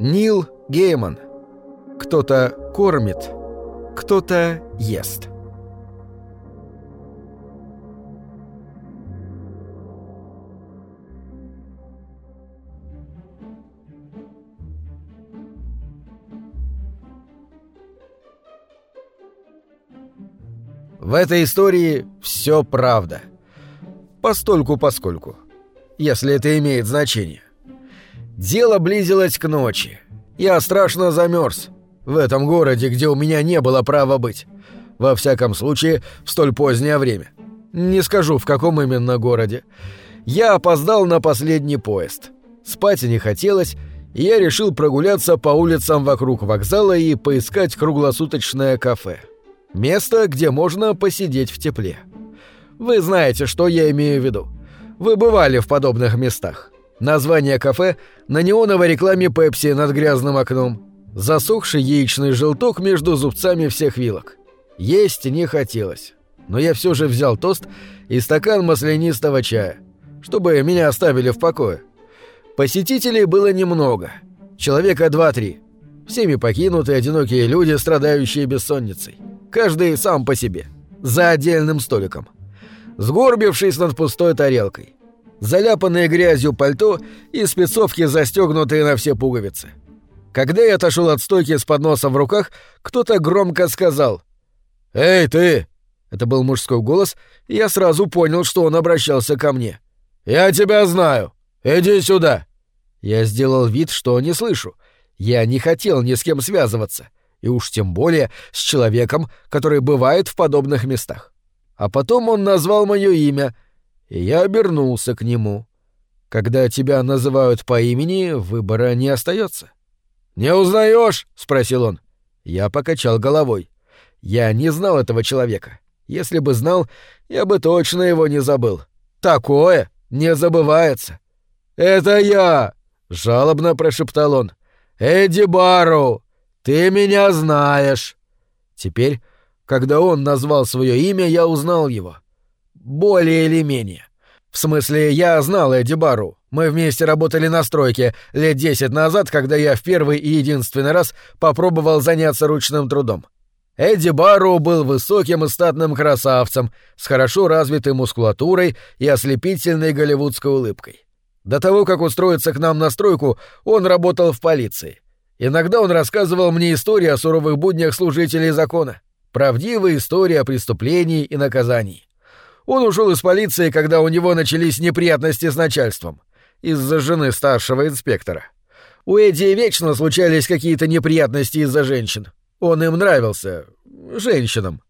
Нил Гейман. Кто-то кормит, кто-то ест. В этой истории все правда. Постольку-поскольку. Если это имеет значение. Дело близилось к ночи. Я страшно замерз. В этом городе, где у меня не было права быть. Во всяком случае, в столь позднее время. Не скажу, в каком именно городе. Я опоздал на последний поезд. Спать не хотелось, и я решил прогуляться по улицам вокруг вокзала и поискать круглосуточное кафе. Место, где можно посидеть в тепле. Вы знаете, что я имею в виду. Вы бывали в подобных местах. Название кафе на неоновой рекламе Пепси над грязным окном. Засохший яичный желток между зубцами всех вилок. Есть не хотелось. Но я все же взял тост и стакан маслянистого чая, чтобы меня оставили в покое. Посетителей было немного. Человека два-три. Всеми покинутые одинокие люди, страдающие бессонницей. Каждый сам по себе. За отдельным столиком. Сгорбившись над пустой тарелкой. Заляпанные грязью пальто и спецовки, застегнутые на все пуговицы. Когда я отошел от стойки с подносом в руках, кто-то громко сказал «Эй, ты!» Это был мужской голос, и я сразу понял, что он обращался ко мне. «Я тебя знаю! Иди сюда!» Я сделал вид, что не слышу. Я не хотел ни с кем связываться и уж тем более с человеком, который бывает в подобных местах. А потом он назвал мое имя, и я обернулся к нему. Когда тебя называют по имени, выбора не остается. «Не узнаешь?» — спросил он. Я покачал головой. Я не знал этого человека. Если бы знал, я бы точно его не забыл. Такое не забывается. «Это я!» — жалобно прошептал он. «Эдди Барроу! Ты меня знаешь!» Теперь, когда он назвал свое имя, я узнал его. Более или менее. В смысле, я знал Эдди Бару. Мы вместе работали на стройке лет десять назад, когда я в первый и единственный раз попробовал заняться ручным трудом. Эдди Барроу был высоким и статным красавцем, с хорошо развитой мускулатурой и ослепительной голливудской улыбкой. До того, как устроиться к нам на стройку, он работал в полиции. Иногда он рассказывал мне истории о суровых буднях служителей закона, правдивые истории о преступлении и наказании. Он ушел из полиции, когда у него начались неприятности с начальством, из-за жены старшего инспектора. У Эдди вечно случались какие-то неприятности из-за женщин. Он им нравился. женщинам.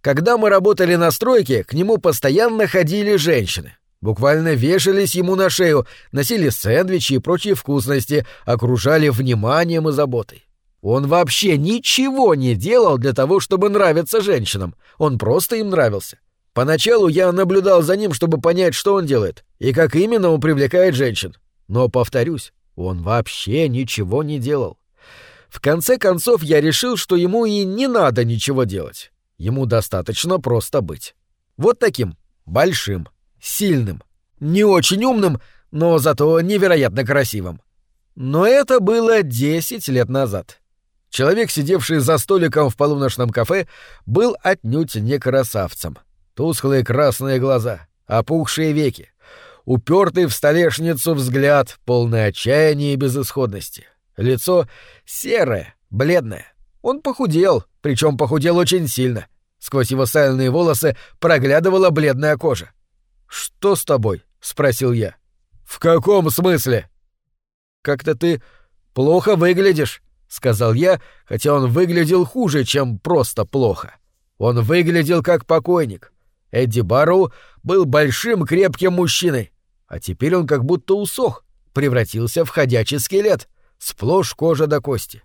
Когда мы работали на стройке, к нему постоянно ходили женщины. Буквально вешались ему на шею, носили сэндвичи и прочие вкусности, окружали вниманием и заботой. Он вообще ничего не делал для того, чтобы нравиться женщинам. Он просто им нравился. Поначалу я наблюдал за ним, чтобы понять, что он делает и как именно он привлекает женщин. Но, повторюсь, он вообще ничего не делал. В конце концов, я решил, что ему и не надо ничего делать. Ему достаточно просто быть. Вот таким, большим, сильным, не очень умным, но зато невероятно красивым. Но это было 10 лет назад. Человек, сидевший за столиком в полуночном кафе, был отнюдь не красавцем. Тусклые красные глаза, опухшие веки, упертый в столешницу взгляд, полный отчаяния и безысходности. Лицо серое, бледное. Он похудел, причем похудел очень сильно. Сквозь его сальные волосы проглядывала бледная кожа. «Что с тобой?» — спросил я. «В каком смысле?» «Как-то ты плохо выглядишь», — сказал я, хотя он выглядел хуже, чем просто плохо. Он выглядел как покойник. Эдди Барроу был большим крепким мужчиной, а теперь он как будто усох, превратился в ходячий скелет, сплошь кожа до кости.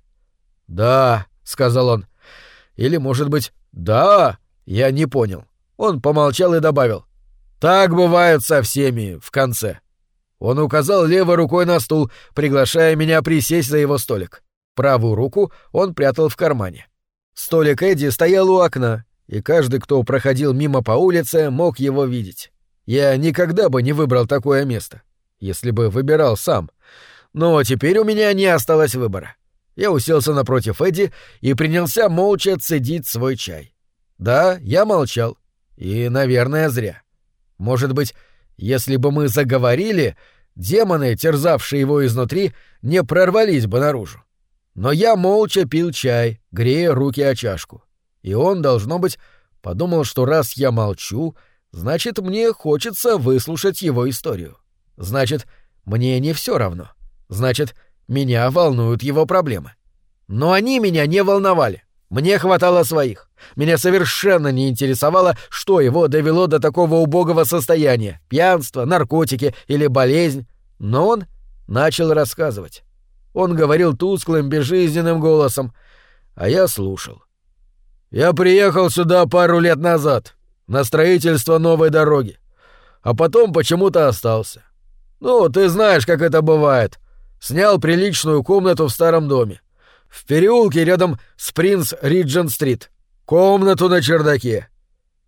«Да», — сказал он. «Или, может быть, да?» Я не понял. Он помолчал и добавил. Так бывает со всеми в конце. Он указал левой рукой на стул, приглашая меня присесть за его столик. Правую руку он прятал в кармане. Столик Эдди стоял у окна, и каждый, кто проходил мимо по улице, мог его видеть. Я никогда бы не выбрал такое место, если бы выбирал сам. Но теперь у меня не осталось выбора. Я уселся напротив Эдди и принялся молча цедить свой чай. Да, я молчал. И, наверное, зря. Может быть, если бы мы заговорили, демоны, терзавшие его изнутри, не прорвались бы наружу. Но я молча пил чай, грея руки о чашку. И он, должно быть, подумал, что раз я молчу, значит, мне хочется выслушать его историю. Значит, мне не все равно. Значит, меня волнуют его проблемы. Но они меня не волновали. Мне хватало своих. Меня совершенно не интересовало, что его довело до такого убогого состояния — пьянство, наркотики или болезнь. Но он начал рассказывать. Он говорил тусклым, безжизненным голосом, а я слушал. «Я приехал сюда пару лет назад, на строительство новой дороги, а потом почему-то остался. Ну, ты знаешь, как это бывает. Снял приличную комнату в старом доме. В переулке рядом с Принц Риджен-стрит. Комнату на чердаке.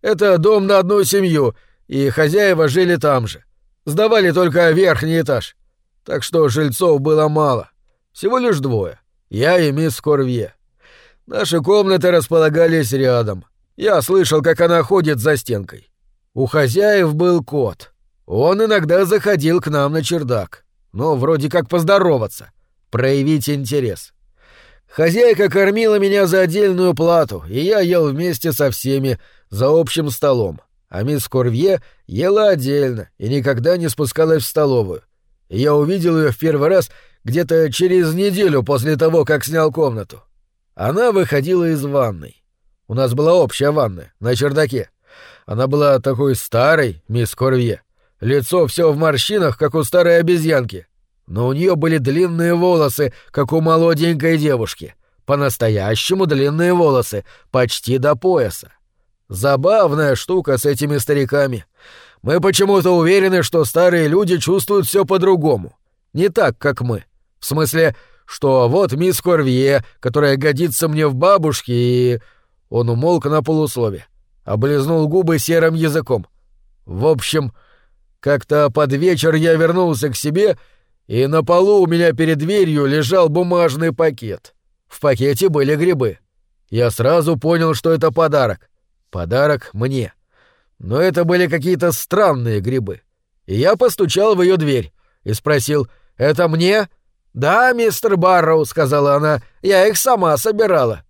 Это дом на одну семью, и хозяева жили там же. Сдавали только верхний этаж. Так что жильцов было мало. Всего лишь двое. Я и мисс Корвье. Наши комнаты располагались рядом. Я слышал, как она ходит за стенкой. У хозяев был кот. Он иногда заходил к нам на чердак. Ну, вроде как поздороваться, проявить интерес. Хозяйка кормила меня за отдельную плату, и я ел вместе со всеми за общим столом. А мисс Корвье ела отдельно и никогда не спускалась в столовую. И я увидел ее в первый раз где-то через неделю после того, как снял комнату. Она выходила из ванной. У нас была общая ванная на чердаке. Она была такой старой, мисс Корвье, Лицо все в морщинах, как у старой обезьянки. Но у нее были длинные волосы, как у молоденькой девушки. По-настоящему длинные волосы, почти до пояса. Забавная штука с этими стариками. Мы почему-то уверены, что старые люди чувствуют все по-другому. Не так, как мы. В смысле, что вот мисс Корвье, которая годится мне в бабушке, и... Он умолк на полуслове, облизнул губы серым языком. В общем, как-то под вечер я вернулся к себе, и на полу у меня перед дверью лежал бумажный пакет. В пакете были грибы. Я сразу понял, что это подарок. Подарок мне. Но это были какие-то странные грибы. И я постучал в ее дверь и спросил, «Это мне?» «Да, мистер Барроу», — сказала она, — «я их сама собирала».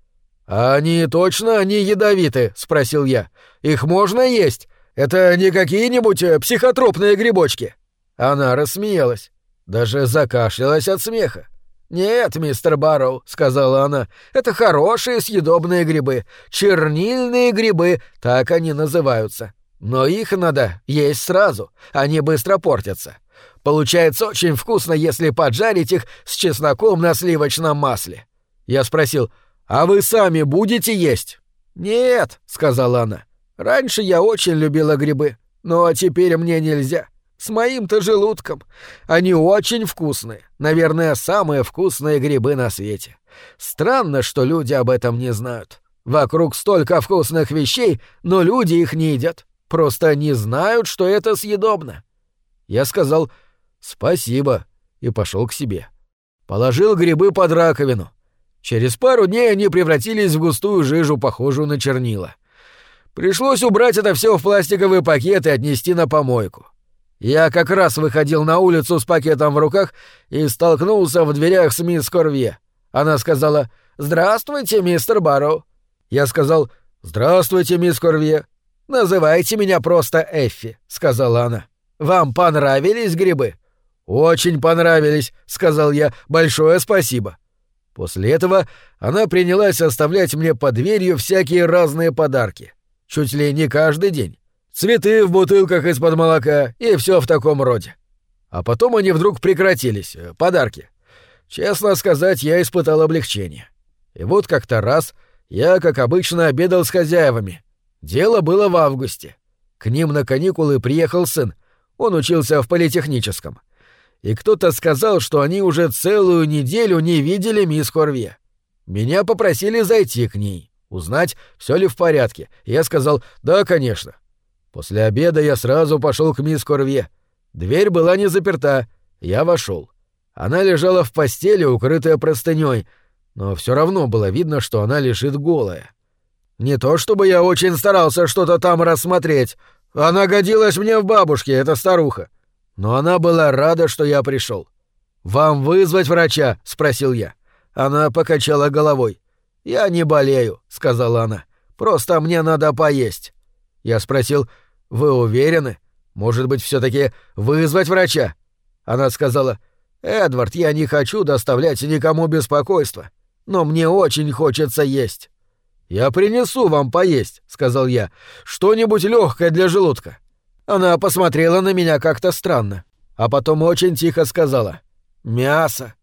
«А они точно они ядовиты?» — спросил я. «Их можно есть? Это не какие-нибудь э, психотропные грибочки?» Она рассмеялась, даже закашлялась от смеха. «Нет, мистер Барроу», — сказала она, — «это хорошие съедобные грибы. Чернильные грибы, так они называются. Но их надо есть сразу, они быстро портятся. Получается очень вкусно, если поджарить их с чесноком на сливочном масле». Я спросил, «А вы сами будете есть?» «Нет», — сказала она, Раньше я очень любила грибы, но теперь мне нельзя. С моим-то желудком. Они очень вкусные. Наверное, самые вкусные грибы на свете. Странно, что люди об этом не знают. Вокруг столько вкусных вещей, но люди их не едят. Просто не знают, что это съедобно. Я сказал «спасибо» и пошел к себе. Положил грибы под раковину. Через пару дней они превратились в густую жижу, похожую на чернила. Пришлось убрать это все в пластиковый пакет и отнести на помойку. Я как раз выходил на улицу с пакетом в руках и столкнулся в дверях с мисс Корвье. Она сказала «Здравствуйте, мистер Барроу». Я сказал «Здравствуйте, мисс Корвье». «Называйте меня просто Эффи», — сказала она. «Вам понравились грибы?» «Очень понравились», — сказал я. «Большое спасибо». После этого она принялась оставлять мне под дверью всякие разные подарки чуть ли не каждый день. Цветы в бутылках из-под молока и все в таком роде. А потом они вдруг прекратились, э, подарки. Честно сказать, я испытал облегчение. И вот как-то раз я, как обычно, обедал с хозяевами. Дело было в августе. К ним на каникулы приехал сын. Он учился в политехническом. И кто-то сказал, что они уже целую неделю не видели мисс Корве. Меня попросили зайти к ней узнать, все ли в порядке. Я сказал «Да, конечно». После обеда я сразу пошел к мисс Корвье. Дверь была не заперта. Я вошел. Она лежала в постели, укрытая простыней, но все равно было видно, что она лежит голая. Не то чтобы я очень старался что-то там рассмотреть. Она годилась мне в бабушке, эта старуха. Но она была рада, что я пришел. «Вам вызвать врача?» — спросил я. Она покачала головой. «Я не болею», — сказала она. «Просто мне надо поесть». Я спросил, «Вы уверены? Может быть, все таки вызвать врача?» Она сказала, «Эдвард, я не хочу доставлять никому беспокойства, но мне очень хочется есть». «Я принесу вам поесть», — сказал я, — «что-нибудь легкое для желудка». Она посмотрела на меня как-то странно, а потом очень тихо сказала «Мясо».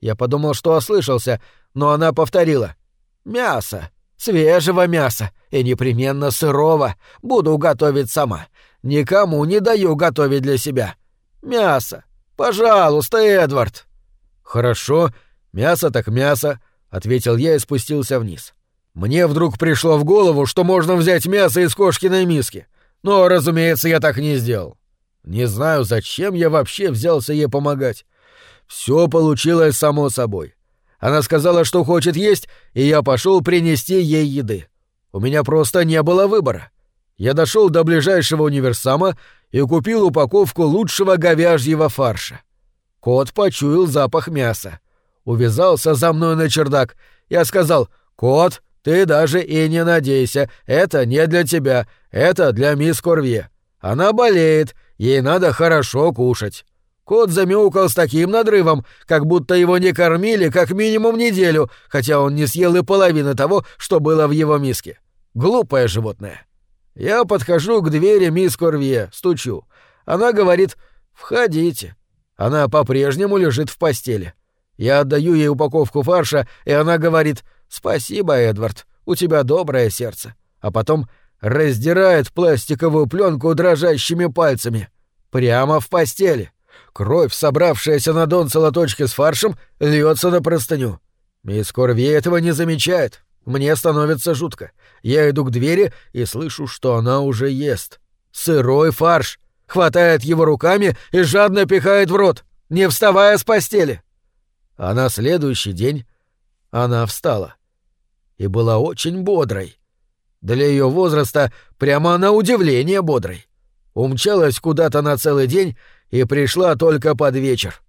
Я подумал, что ослышался, но она повторила «Мясо». Свежего мяса и непременно сырого буду готовить сама. Никому не даю готовить для себя. Мясо. Пожалуйста, Эдвард. Хорошо, мясо так мясо, ответил я и спустился вниз. Мне вдруг пришло в голову, что можно взять мясо из кошкиной миски. Но, разумеется, я так не сделал. Не знаю, зачем я вообще взялся ей помогать. Все получилось само собой. Она сказала, что хочет есть, и я пошел принести ей еды. У меня просто не было выбора. Я дошел до ближайшего универсама и купил упаковку лучшего говяжьего фарша. Кот почуял запах мяса. Увязался за мной на чердак. Я сказал «Кот, ты даже и не надейся, это не для тебя, это для мисс Корвье. Она болеет, ей надо хорошо кушать». Кот замяукал с таким надрывом, как будто его не кормили как минимум неделю, хотя он не съел и половины того, что было в его миске. Глупое животное. Я подхожу к двери мисс Корвье, стучу. Она говорит «Входите». Она по-прежнему лежит в постели. Я отдаю ей упаковку фарша, и она говорит «Спасибо, Эдвард, у тебя доброе сердце». А потом раздирает пластиковую пленку дрожащими пальцами. Прямо в постели. Кровь, собравшаяся на донце лоточки с фаршем, льется на простыню. Мисс Корви этого не замечает. Мне становится жутко. Я иду к двери и слышу, что она уже ест. Сырой фарш. Хватает его руками и жадно пихает в рот, не вставая с постели. А на следующий день она встала. И была очень бодрой. Для ее возраста прямо на удивление бодрой. Умчалась куда-то на целый день и пришла только под вечер.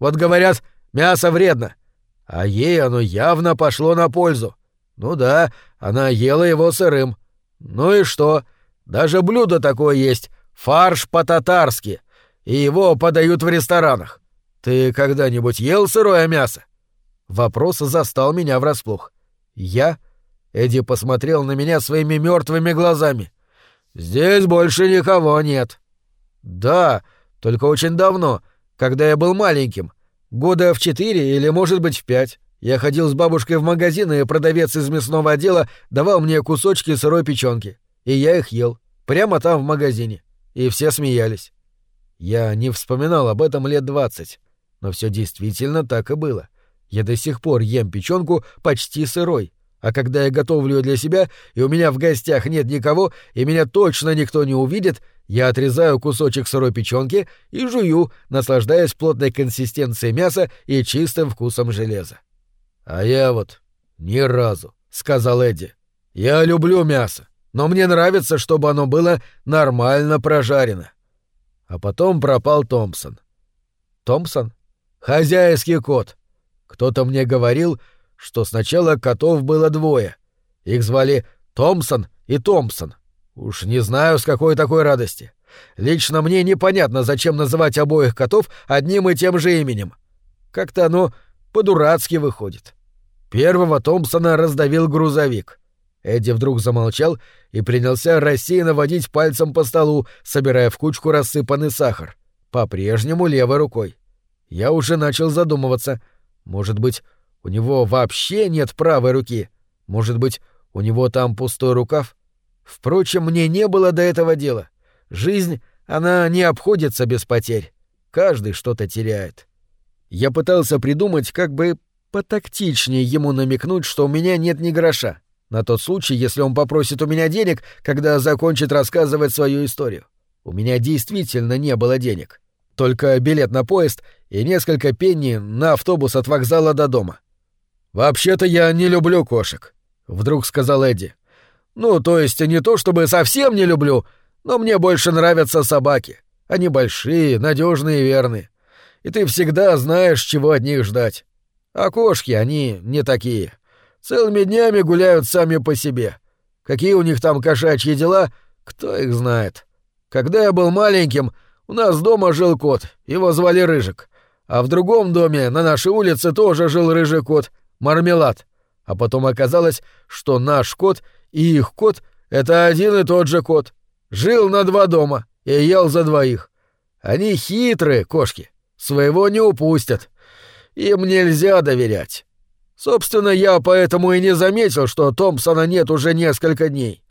Вот говорят, мясо вредно, а ей оно явно пошло на пользу. Ну да, она ела его сырым. Ну и что? Даже блюдо такое есть — фарш по-татарски, и его подают в ресторанах. Ты когда-нибудь ел сырое мясо? Вопрос застал меня врасплох. Я? Эдди посмотрел на меня своими мертвыми глазами. Здесь больше никого нет. Да, только очень давно, когда я был маленьким. Года в четыре или, может быть, в пять. Я ходил с бабушкой в магазин, и продавец из мясного отдела давал мне кусочки сырой печенки. И я их ел. Прямо там, в магазине. И все смеялись. Я не вспоминал об этом лет двадцать. Но все действительно так и было. Я до сих пор ем печенку почти сырой. А когда я готовлю ее для себя, и у меня в гостях нет никого, и меня точно никто не увидит, я отрезаю кусочек сырой печенки и жую, наслаждаясь плотной консистенцией мяса и чистым вкусом железа. «А я вот ни разу», — сказал Эдди. «Я люблю мясо, но мне нравится, чтобы оно было нормально прожарено». А потом пропал Томпсон. Томпсон? Хозяйский кот. Кто-то мне говорил, что сначала котов было двое. Их звали Томпсон и Томпсон. Уж не знаю, с какой такой радости. Лично мне непонятно, зачем называть обоих котов одним и тем же именем. Как-то оно по-дурацки выходит. Первого Томпсона раздавил грузовик. Эдди вдруг замолчал и принялся рассеянно водить пальцем по столу, собирая в кучку рассыпанный сахар. По-прежнему левой рукой. Я уже начал задумываться. Может быть, у него вообще нет правой руки. Может быть, у него там пустой рукав? Впрочем, мне не было до этого дела. Жизнь, она не обходится без потерь. Каждый что-то теряет. Я пытался придумать, как бы потактичнее ему намекнуть, что у меня нет ни гроша, на тот случай, если он попросит у меня денег, когда закончит рассказывать свою историю. У меня действительно не было денег. Только билет на поезд и несколько пенни на автобус от вокзала до дома. «Вообще-то я не люблю кошек», — вдруг сказал Эдди. «Ну, то есть не то чтобы совсем не люблю, но мне больше нравятся собаки. Они большие, надежные и верные. И ты всегда знаешь, чего от них ждать. А кошки, они не такие. Целыми днями гуляют сами по себе. Какие у них там кошачьи дела, кто их знает. Когда я был маленьким, у нас дома жил кот, его звали Рыжик. А в другом доме на нашей улице тоже жил рыжий кот, Мармелад. А потом оказалось, что наш кот и их кот — это один и тот же кот. Жил на два дома и ел за двоих. Они хитрые, кошки, своего не упустят. Им нельзя доверять. Собственно, я поэтому и не заметил, что Томпсона нет уже несколько дней.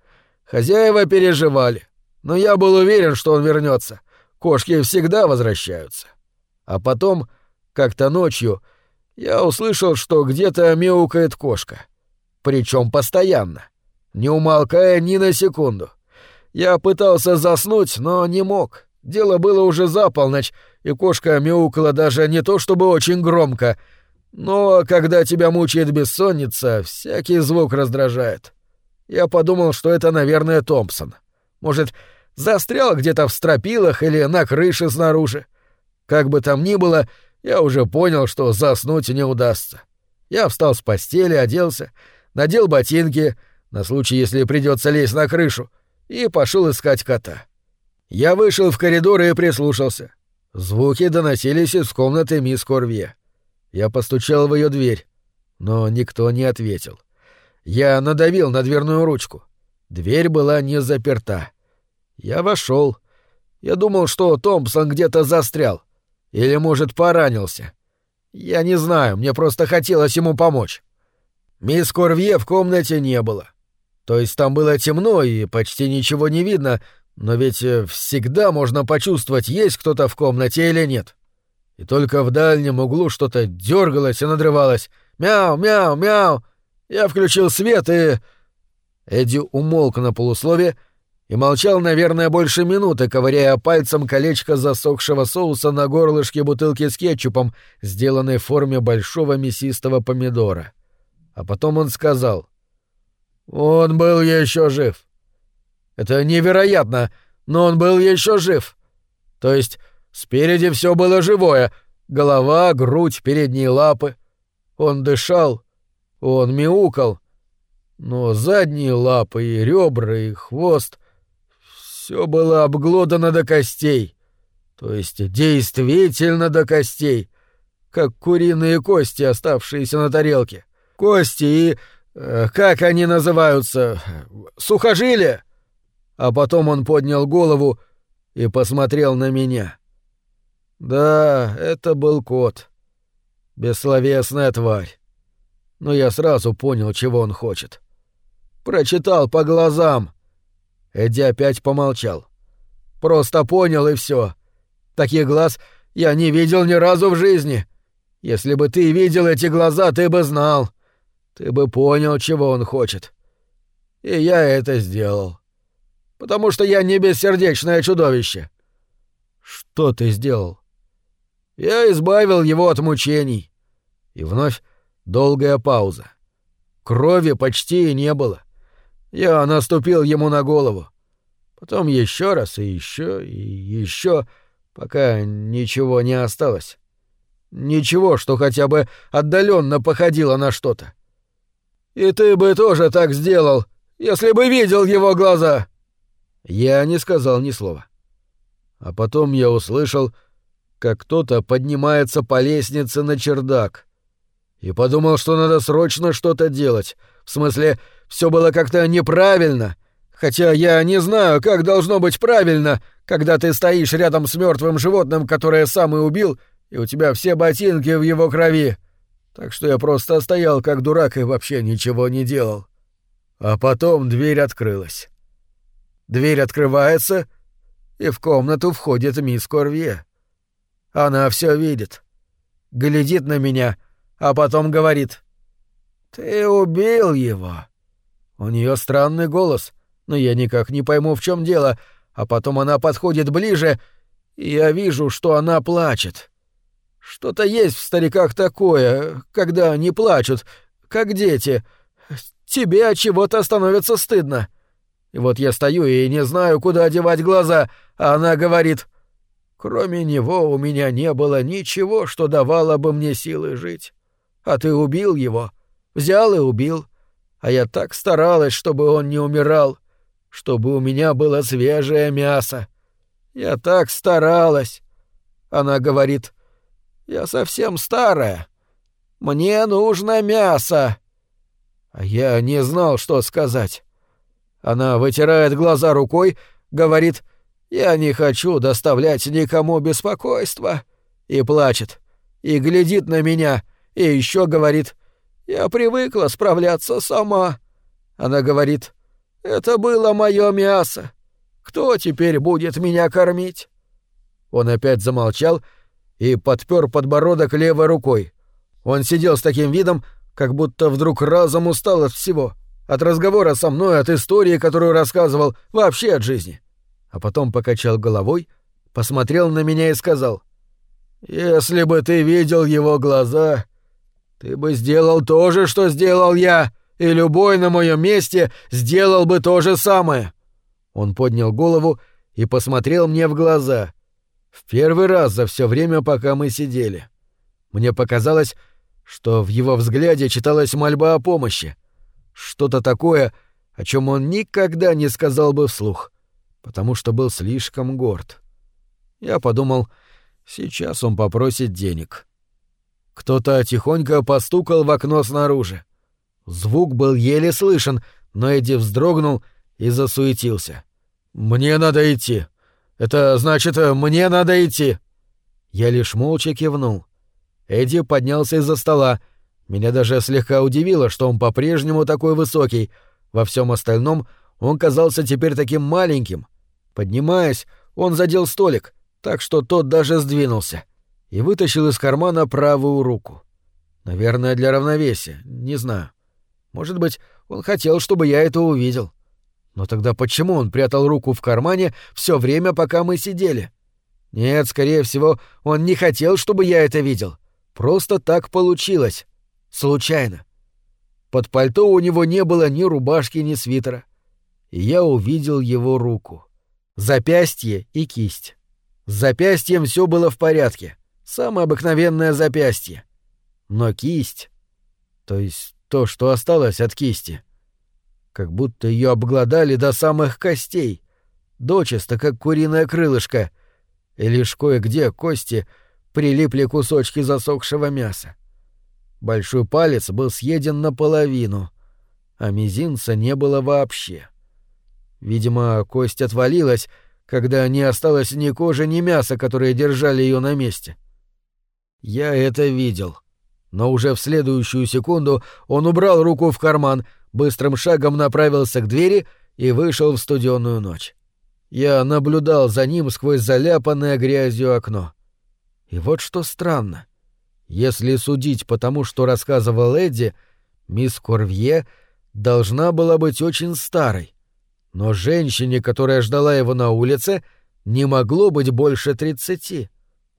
Хозяева переживали, но я был уверен, что он вернется. Кошки всегда возвращаются. А потом, как-то ночью, я услышал, что где-то мяукает кошка. Причем постоянно, не умолкая ни на секунду. Я пытался заснуть, но не мог. Дело было уже за полночь, и кошка мяукала даже не то чтобы очень громко, но когда тебя мучает бессонница, всякий звук раздражает. Я подумал, что это, наверное, Томпсон. Может, застрял где-то в стропилах или на крыше снаружи. Как бы там ни было, я уже понял, что заснуть не удастся. Я встал с постели, оделся, надел ботинки, на случай, если придется лезть на крышу, и пошел искать кота. Я вышел в коридор и прислушался. Звуки доносились из комнаты мисс Корвье. Я постучал в ее дверь, но никто не ответил. Я надавил на дверную ручку. Дверь была не заперта. Я вошел. Я думал, что Томпсон где-то застрял. Или, может, поранился. Я не знаю, мне просто хотелось ему помочь. Мисс Корвье в комнате не было. То есть там было темно и почти ничего не видно, но ведь э, всегда можно почувствовать, есть кто-то в комнате или нет. И только в дальнем углу что-то дергалось и надрывалось. «Мяу, мяу, мяу!» Я включил свет и... Эдди умолк на полуслове и молчал, наверное, больше минуты, ковыряя пальцем колечко засохшего соуса на горлышке бутылки с кетчупом, сделанной в форме большого мясистого помидора. А потом он сказал. «Он был еще жив. Это невероятно, но он был еще жив. То есть спереди все было живое — голова, грудь, передние лапы. Он дышал, он мяукал. Но задние лапы и ребра и хвост — все было обглодано до костей. То есть действительно до костей, как куриные кости, оставшиеся на тарелке. Кости и... Э, как они называются? Сухожилия? а потом он поднял голову и посмотрел на меня. Да, это был кот. Бессловесная тварь. Но я сразу понял, чего он хочет. Прочитал по глазам. Эдди опять помолчал. Просто понял и все. Таких глаз я не видел ни разу в жизни. Если бы ты видел эти глаза, ты бы знал. Ты бы понял, чего он хочет. И я это сделал потому что я не бессердечное чудовище. Что ты сделал? Я избавил его от мучений. И вновь долгая пауза. Крови почти и не было. Я наступил ему на голову. Потом еще раз и еще и еще, пока ничего не осталось. Ничего, что хотя бы отдаленно походило на что-то. И ты бы тоже так сделал, если бы видел его глаза. Я не сказал ни слова. А потом я услышал, как кто-то поднимается по лестнице на чердак. И подумал, что надо срочно что-то делать. В смысле, все было как-то неправильно. Хотя я не знаю, как должно быть правильно, когда ты стоишь рядом с мертвым животным, которое сам и убил, и у тебя все ботинки в его крови. Так что я просто стоял как дурак и вообще ничего не делал. А потом дверь открылась. Дверь открывается, и в комнату входит мисс Корвье. Она все видит. Глядит на меня, а потом говорит. «Ты убил его». У нее странный голос, но я никак не пойму, в чем дело, а потом она подходит ближе и я вижу, что она плачет. Что-то есть в стариках такое, когда они плачут, как дети. Тебе от чего-то становится стыдно. И вот я стою и не знаю, куда одевать глаза, а она говорит, «Кроме него у меня не было ничего, что давало бы мне силы жить. А ты убил его, взял и убил. А я так старалась, чтобы он не умирал, чтобы у меня было свежее мясо. Я так старалась. Она говорит, я совсем старая. Мне нужно мясо. А я не знал, что сказать. Она вытирает глаза рукой, говорит, я не хочу доставлять никому беспокойства. И плачет. И глядит на меня. И еще говорит, я привыкла справляться сама. Она говорит, это было мое мясо. Кто теперь будет меня кормить? Он опять замолчал и подпер подбородок левой рукой. Он сидел с таким видом, как будто вдруг разом устал от всего. От разговора со мной, от истории, которую рассказывал, вообще от жизни. А потом покачал головой, посмотрел на меня и сказал, «Если бы ты видел его глаза, ты бы сделал то же, что сделал я, и любой на моем месте сделал бы то же самое». Он поднял голову и посмотрел мне в глаза. В первый раз за все время, пока мы сидели. Мне показалось, что в его взгляде читалась мольба о помощи. Что-то такое, о чем он никогда не сказал бы вслух, потому что был слишком горд. Я подумал, сейчас он попросит денег. Кто-то тихонько постукал в окно снаружи. Звук был еле слышен, но Эдди вздрогнул и засуетился. «Мне надо идти. Это значит, мне надо идти». Я лишь молча кивнул. Эдди поднялся из-за стола. Меня даже слегка удивило, что он по-прежнему такой высокий. Во всем остальном он казался теперь таким маленьким. Поднимаясь, он задел столик, так что тот даже сдвинулся, и вытащил из кармана правую руку. Наверное, для равновесия, не знаю. Может быть, он хотел, чтобы я это увидел. Но тогда почему он прятал руку в кармане все время, пока мы сидели? Нет, скорее всего, он не хотел, чтобы я это видел. Просто так получилось. Случайно. Под пальто у него не было ни рубашки, ни свитера. И я увидел его руку. Запястье и кисть. С запястьем все было в порядке. Самое обыкновенное запястье. Но кисть... То есть то, что осталось от кисти. Как будто ее обглодали до самых костей, дочисто, как куриное крылышко, и лишь кое-где кости прилипли кусочки засохшего мяса. Большой палец был съеден наполовину, а мизинца не было вообще. Видимо, кость отвалилась, когда не осталось ни кожи, ни мяса, которые держали ее на месте. Я это видел но уже в следующую секунду он убрал руку в карман, быстрым шагом направился к двери и вышел в студенную ночь. Я наблюдал за ним сквозь заляпанное грязью окно. И вот что странно. Если судить по тому, что рассказывал Эдди, мисс Корвье должна была быть очень старой. Но женщине, которая ждала его на улице, не могло быть больше тридцати.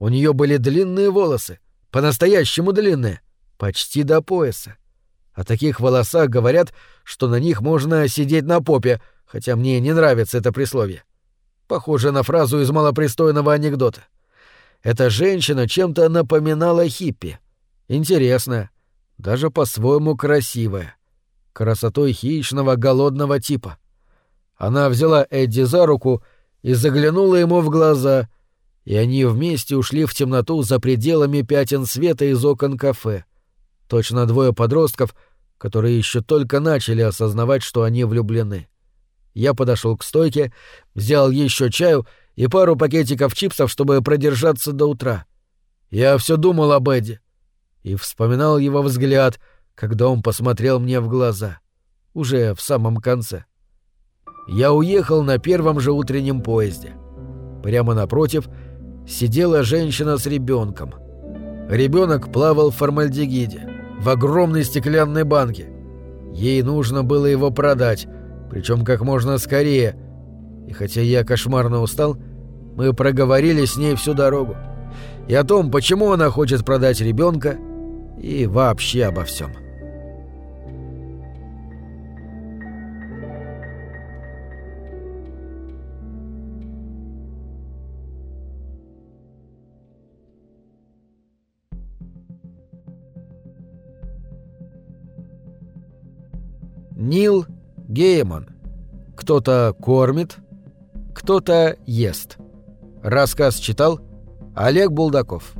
У нее были длинные волосы, по-настоящему длинные, почти до пояса. О таких волосах говорят, что на них можно сидеть на попе, хотя мне не нравится это присловие. Похоже на фразу из малопристойного анекдота. Эта женщина чем-то напоминала хиппи. Интересная, даже по-своему красивая. Красотой хищного голодного типа. Она взяла Эдди за руку и заглянула ему в глаза — и они вместе ушли в темноту за пределами пятен света из окон кафе. Точно двое подростков, которые еще только начали осознавать, что они влюблены. Я подошел к стойке, взял еще чаю и пару пакетиков чипсов, чтобы продержаться до утра. Я все думал об Эдди и вспоминал его взгляд, когда он посмотрел мне в глаза. Уже в самом конце. Я уехал на первом же утреннем поезде. Прямо напротив — сидела женщина с ребенком. Ребенок плавал в формальдегиде, в огромной стеклянной банке. Ей нужно было его продать, причем как можно скорее. И хотя я кошмарно устал, Мы проговорили с ней всю дорогу. И о том, почему она хочет продать ребенка, и вообще обо всем. Нил Гейман. Кто-то кормит, кто-то ест. Рассказ читал Олег Булдаков.